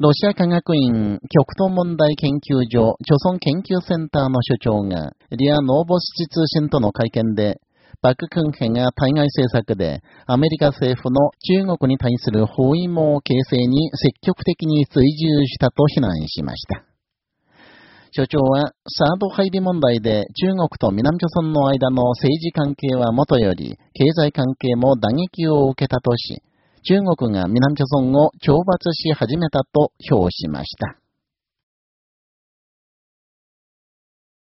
ロシア科学院極東問題研究所、著村研究センターの所長が、リア・ノーボスチ通信との会見で、パク・クンヘが対外政策で、アメリカ政府の中国に対する包囲網形成に積極的に追従したと非難しました。所長は、サード配備問題で中国と南朝鮮の間の政治関係はもとより、経済関係も打撃を受けたとし、中国が南朝鮮を懲罰し始めたと評しました。